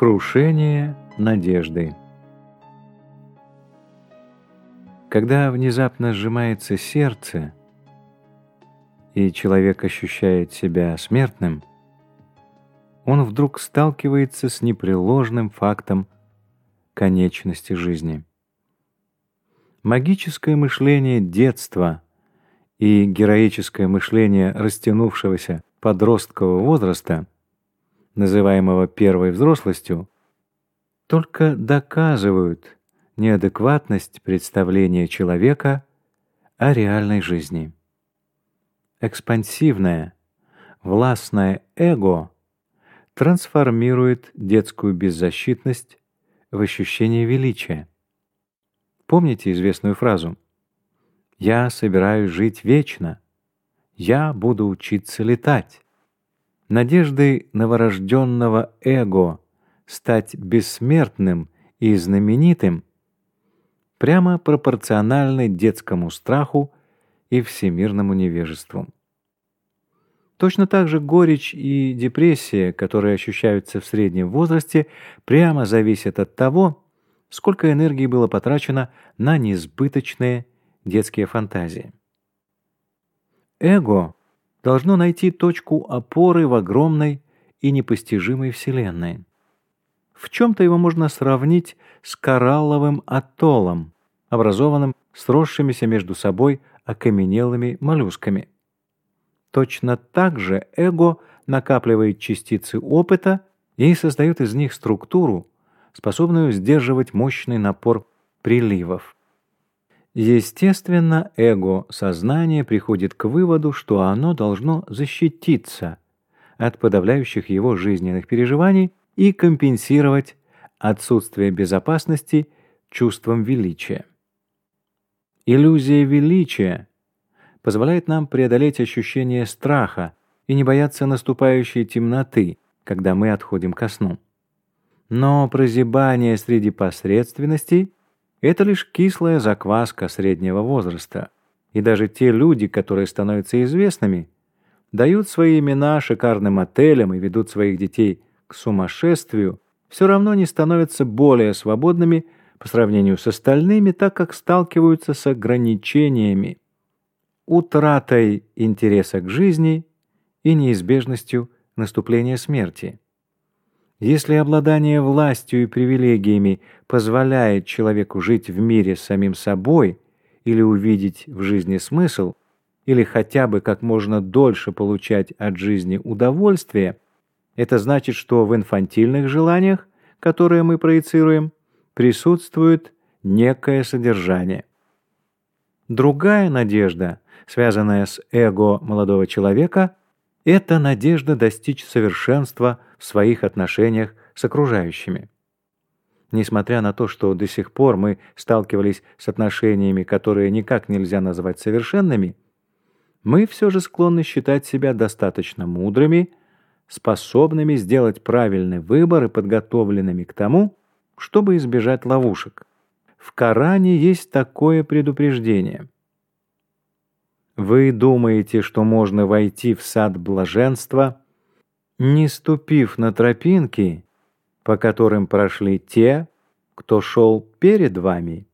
Крушение надежды. Когда внезапно сжимается сердце, и человек ощущает себя смертным, он вдруг сталкивается с непреложным фактом конечности жизни. Магическое мышление детства и героическое мышление растянувшегося подросткового возраста, называемого первой взрослостью, только доказывают неадекватность представления человека о реальной жизни. Экспансивное, властное эго трансформирует детскую беззащитность в ощущение величия. Помните известную фразу «Я собираюсь жить вечно», «Я буду учиться летать». Надежды новорожденного эго стать бессмертным и знаменитым прямо пропорциональны детскому страху и всемирному невежеству. Точно так же горечь и депрессия, которые ощущаются в среднем возрасте, прямо зависят от того, сколько энергии было потрачено на несбыточные детские фантазии. Эго должно найти точку опоры в огромной и непостижимой Вселенной. В чем-то его можно сравнить с коралловым атоллом, образованным сросшимися между собой окаменелыми моллюсками. Точно так же эго накапливает частицы опыта и создает из них структуру, способную сдерживать мощный напор приливов. Естественно, эго сознание приходит к выводу, что оно должно защититься от подавляющих его жизненных переживаний и компенсировать отсутствие безопасности чувством величия. Иллюзия величия позволяет нам преодолеть ощущение страха и не бояться наступающей темноты, когда мы отходим ко сну. Но прозябание среди посредственностей — это лишь кислая закваска среднего возраста, и даже те люди, которые становятся известными, дают свои имена шикарным отелям и ведут своих детей к сумасшествию, все равно не становятся более свободными по сравнению с остальными, так как сталкиваются с ограничениями, утратой интереса к жизни и неизбежностью наступления смерти. Если обладание властью и привилегиями позволяет человеку жить в мире с самим собой или увидеть в жизни смысл, или хотя бы как можно дольше получать от жизни удовольствие, это значит, что в инфантильных желаниях, которые мы проецируем, присутствует некое содержание. Другая надежда, связанная с эго молодого человека, это надежда достичь совершенства в своих отношениях с окружающими. Несмотря на то, что до сих пор мы сталкивались с отношениями, которые никак нельзя назвать совершенными, мы все же склонны считать себя достаточно мудрыми, способными сделать правильный выбор и подготовленными к тому, чтобы избежать ловушек. В Коране есть такое предупреждение – вы думаете, что можно войти в сад блаженства, не ступив на тропинки, по которым прошли те, кто шел перед вами?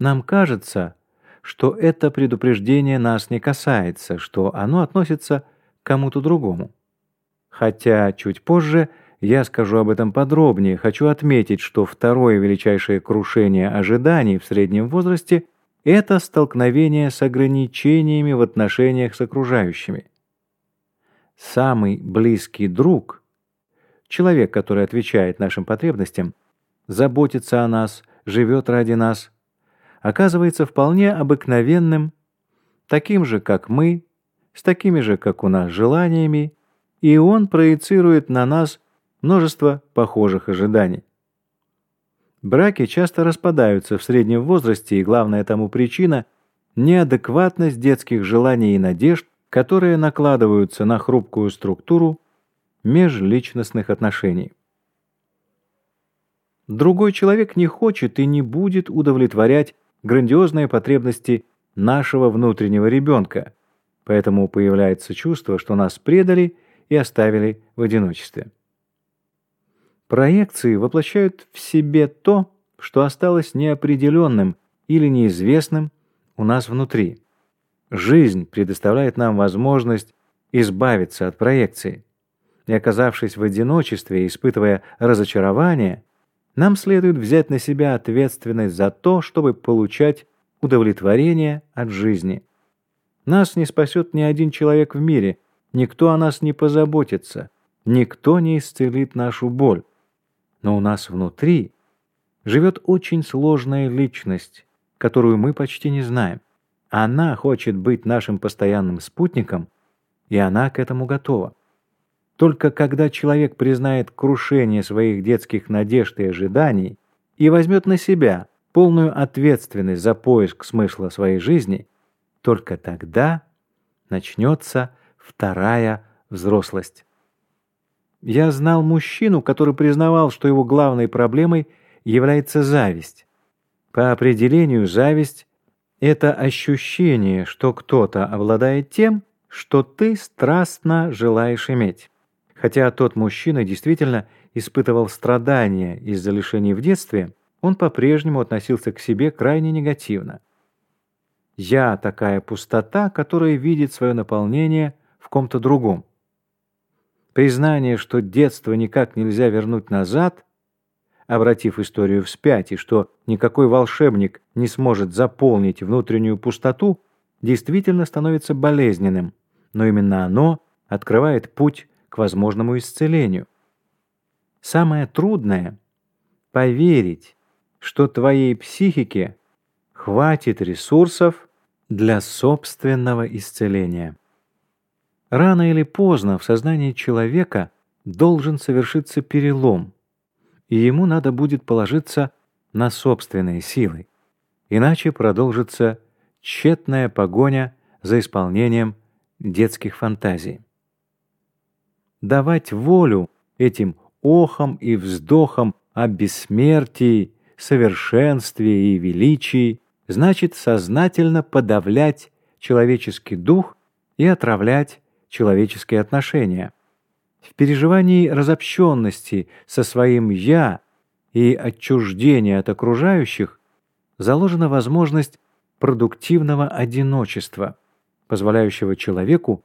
Нам кажется, что это предупреждение нас не касается, что оно относится к кому-то другому. Хотя чуть позже я скажу об этом подробнее, хочу отметить, что второе величайшее крушение ожиданий в среднем возрасте – это столкновение с ограничениями в отношениях с окружающими. Самый близкий друг, человек, который отвечает нашим потребностям, заботится о нас, живет ради нас, оказывается вполне обыкновенным, таким же, как мы, с такими же, как у нас, желаниями, и он проецирует на нас множество похожих ожиданий. Браки часто распадаются в среднем возрасте, и главная тому причина – неадекватность детских желаний и надежд, которые накладываются на хрупкую структуру межличностных отношений. Другой человек не хочет и не будет удовлетворять грандиозные потребности нашего внутреннего ребенка, поэтому появляется чувство, что нас предали и оставили в одиночестве. Проекции воплощают в себе то, что осталось неопределенным или неизвестным у нас внутри. Жизнь предоставляет нам возможность избавиться от проекции. И оказавшись в одиночестве, испытывая разочарование, нам следует взять на себя ответственность за то, чтобы получать удовлетворение от жизни. Нас не спасет ни один человек в мире, никто о нас не позаботится, никто не исцелит нашу боль. Но у нас внутри живет очень сложная личность, которую мы почти не знаем. Она хочет быть нашим постоянным спутником, и она к этому готова. Только когда человек признает крушение своих детских надежд и ожиданий и возьмет на себя полную ответственность за поиск смысла своей жизни, только тогда начнется вторая взрослость. Я знал мужчину, который признавал, что его главной проблемой является зависть. По определению зависть – это ощущение, что кто-то обладает тем, что ты страстно желаешь иметь. Хотя тот мужчина действительно испытывал страдания из-за лишений в детстве, он по-прежнему относился к себе крайне негативно. «Я такая пустота, которая видит свое наполнение в ком-то другом». Признание, что детство никак нельзя вернуть назад, обратив историю вспять, и что никакой волшебник не сможет заполнить внутреннюю пустоту, действительно становится болезненным, но именно оно открывает путь к возможному исцелению. Самое трудное — поверить, что твоей психике хватит ресурсов для собственного исцеления. Рано или поздно в сознании человека должен совершиться перелом, и ему надо будет положиться на собственные силы, иначе продолжится тщетная погоня за исполнением детских фантазий. Давать волю этим охам и вздохам о бессмертии, совершенстве и величии, значит сознательно подавлять человеческий дух и отравлять человеческие отношения. В переживании разобщенности со своим «я» и отчуждения от окружающих заложена возможность продуктивного одиночества, позволяющего человеку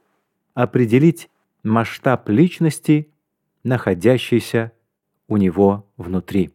определить масштаб личности, находящейся у него внутри.